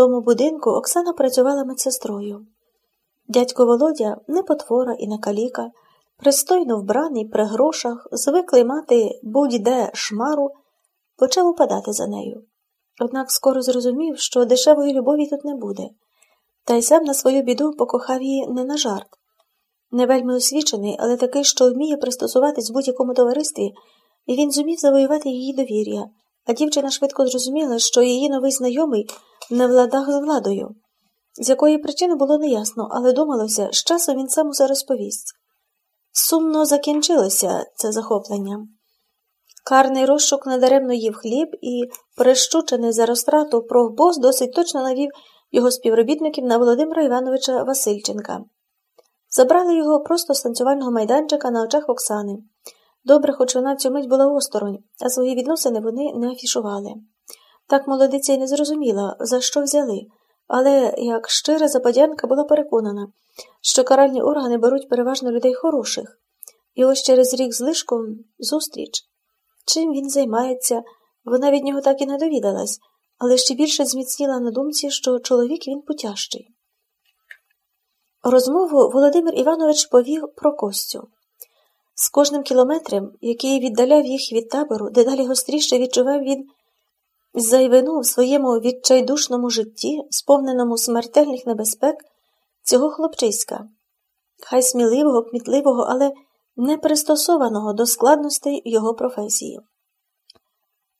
тому будинку Оксана працювала медсестрою. Дядько Володя не потвора і не каліка, пристойно вбраний при грошах, звиклий мати будь-де шмару, почав упадати за нею. Однак скоро зрозумів, що дешевої любові тут не буде, та й сам на свою біду покохав її не на жарт. Не вельми освічений, але такий, що вміє пристосуватись в будь-якому товаристві, і він зумів завоювати її довір'я, а дівчина швидко зрозуміла, що її новий знайомий не в ладах з владою. З якої причини було неясно, але думалося, з часом він сам усе розповість. Сумно закінчилося це захоплення. Карний розшук надаремно їв хліб і, прищучений за розтрату профбос, досить точно навів його співробітників на Володимира Івановича Васильченка. Забрали його просто з танцювального майданчика на очах Оксани. Добре, хоч вона в цю мить була осторонь, а свої відносини вони не афішували. Так молодиця й не зрозуміла, за що взяли, але як щира западянка була переконана, що каральні органи беруть переважно людей хороших, і ось через рік з лишком зустріч. Чим він займається, вона від нього так і не довідалась, але ще більше зміцніла на думці, що чоловік він путящий. Розмову Володимир Іванович повів про Костю. З кожним кілометром, який віддаляв їх від табору, дедалі гостріше відчував він зайвину в своєму відчайдушному житті, сповненому смертельних небезпек, цього хлопчиська, хай сміливого, кмітливого, але не пристосованого до складностей його професії.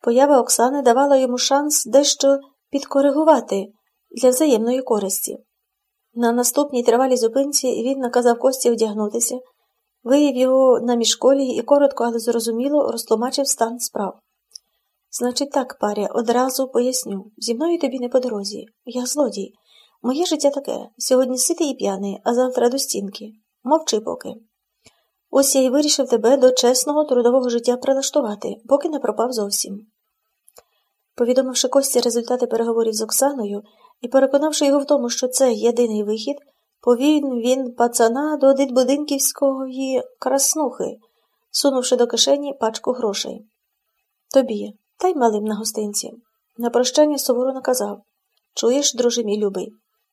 Поява Оксани давала йому шанс дещо підкоригувати для взаємної користі. На наступній тривалій зупинці він наказав Кості одягнутися, виїв його на міжколії і коротко, але зрозуміло розтлумачив стан справ. Значить, так, паря, одразу поясню зі мною тобі не по дорозі. Я злодій. Моє життя таке сьогодні ситий і п'яний, а завтра до стінки. Мовчи поки. Ось я й вирішив тебе до чесного трудового життя прилаштувати, поки не пропав зовсім. Повідомивши Кості результати переговорів з Оксаною і переконавши його в тому, що це єдиний вихід, повів він пацана до дитбудинківської краснухи, сунувши до кишені пачку грошей. Тобі, та й малим на гостинці. На прощання суворо наказав Чуєш, друже мій любий,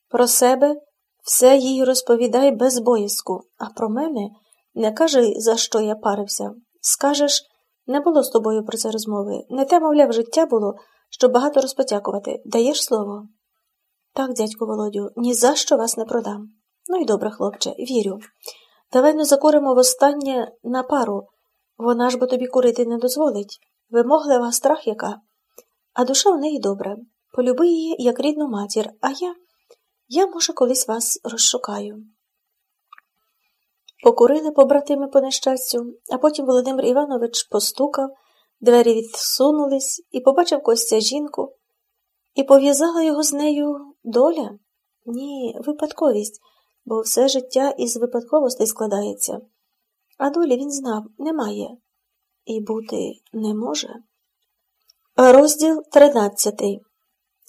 про себе все їй розповідай без боязку, а про мене не кажи, за що я парився. Скажеш, не було з тобою про це розмови. Не те, мовляв, життя було, щоб багато розпотякувати. Даєш слово? Так, дядьку Володю, ні за що вас не продам. Ну і добре, хлопче, вірю. Давай не закуримо востаннє на пару. Вона ж бо тобі курити не дозволить. Вимоглива страх яка. А душа у неї добра. Полюби її, як рідну матір, а я, я, може, колись вас розшукаю. Покурили побратими по нещастю, а потім Володимир Іванович постукав, двері відсунулись і побачив Костя жінку, і пов'язала його з нею доля? Ні, випадковість, бо все життя із випадковостей складається. А долі він знав немає і бути не може. Розділ тринадцятий.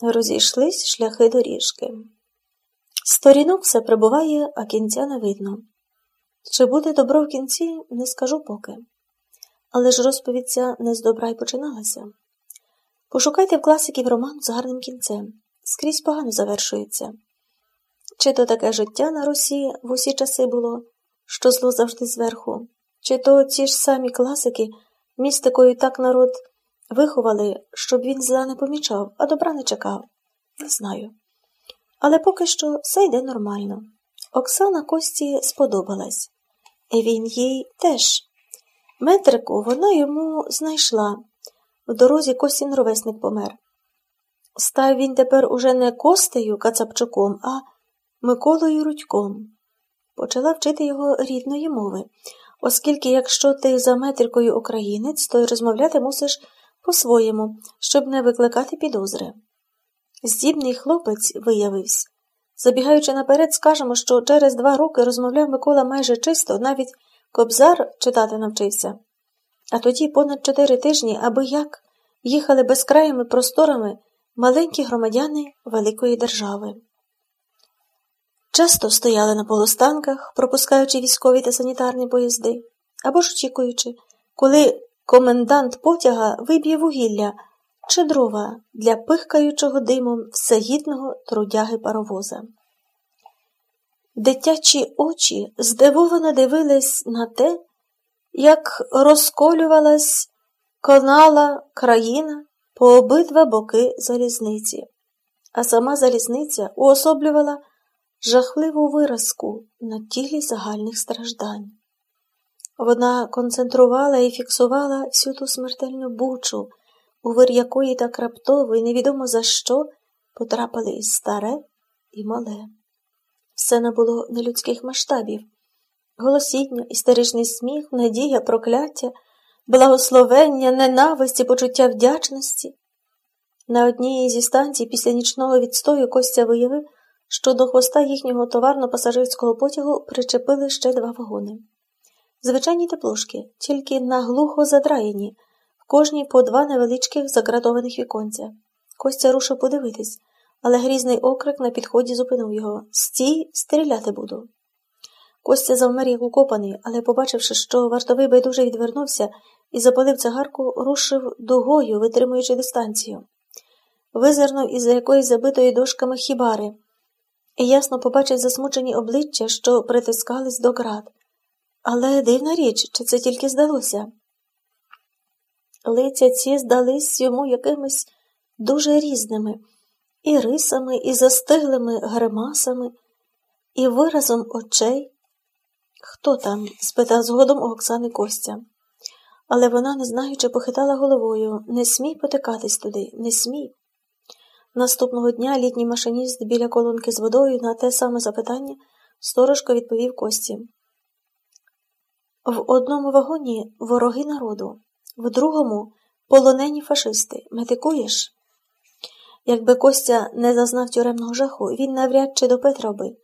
Розійшлись шляхи доріжки. Сторінок все прибуває, а кінця не видно. Чи буде добро в кінці, не скажу поки. Але ж розповідь ця не з добра й починалася. Пошукайте в класиків роман з гарним кінцем. Скрізь погано завершується. Чи то таке життя на Русі в усі часи було, що зло завжди зверху, чи то ці ж самі класики містикою так народ виховали, щоб він зла не помічав, а добра не чекав. Не знаю. Але поки що все йде нормально. Оксана Кості сподобалась. І він їй теж. Метрику вона йому знайшла. В дорозі Костін ровесник помер. Став він тепер уже не Костею Кацапчуком, а Миколою Рудьком. Почала вчити його рідної мови, оскільки якщо ти за метрикою українець, то й розмовляти мусиш по-своєму, щоб не викликати підозри. Здібний хлопець виявився. Забігаючи наперед, скажемо, що через два роки розмовляв Микола майже чисто, навіть кобзар читати навчився. А тоді понад чотири тижні, аби як, їхали безкраїми просторами маленькі громадяни великої держави. Часто стояли на полустанках, пропускаючи військові та санітарні поїзди, або ж очікуючи, коли комендант потяга виб'є вугілля, чи дрова для пихкаючого димом всегідного трудяги паровоза. Дитячі очі здивовано дивились на те, як розколювалась конала країна по обидва боки залізниці, а сама залізниця уособлювала жахливу виразку на тілі загальних страждань. Вона концентрувала і фіксувала всю ту смертельну бучу, у якої так раптово і невідомо за що потрапили і старе, і мале. Все набуло нелюдських масштабів голосіння, істеричний сміх, надія, прокляття, благословення, ненависті, почуття вдячності. На одній зі станцій після нічного відстою Костя виявив, що до хвоста їхнього товарно-пасажирського потягу причепили ще два вагони. Звичайні теплушки, тільки наглухо задраєні, в кожній по два невеличких заградованих віконця. Костя рушив подивитись, але грізний окрик на підході зупинив його Стій, стріляти буду. Костя завмер як укопаний, але, побачивши, що вартовий байдуже відвернувся і запалив цигарку, рушив дугою, витримуючи дистанцію. Визирнув із якоїсь забитої дошками хібари, і ясно побачив засмучені обличчя, що притискались до град. Але дивна річ, чи це тільки здалося? Лиця ці здались йому якимись дуже різними, і рисами, і застиглими гримасами, і виразом очей. Хто там? спитав згодом у Оксани Костя. Але вона, не знаючи, похитала головою не смій потикатись туди, не смій. Наступного дня літній машиніст біля колонки з водою на те саме запитання сторожко відповів Кості. В одному вагоні вороги народу, в другому полонені фашисти. Метикуєш? Якби Костя не зазнав тюремного жаху, він навряд чи до Петра би.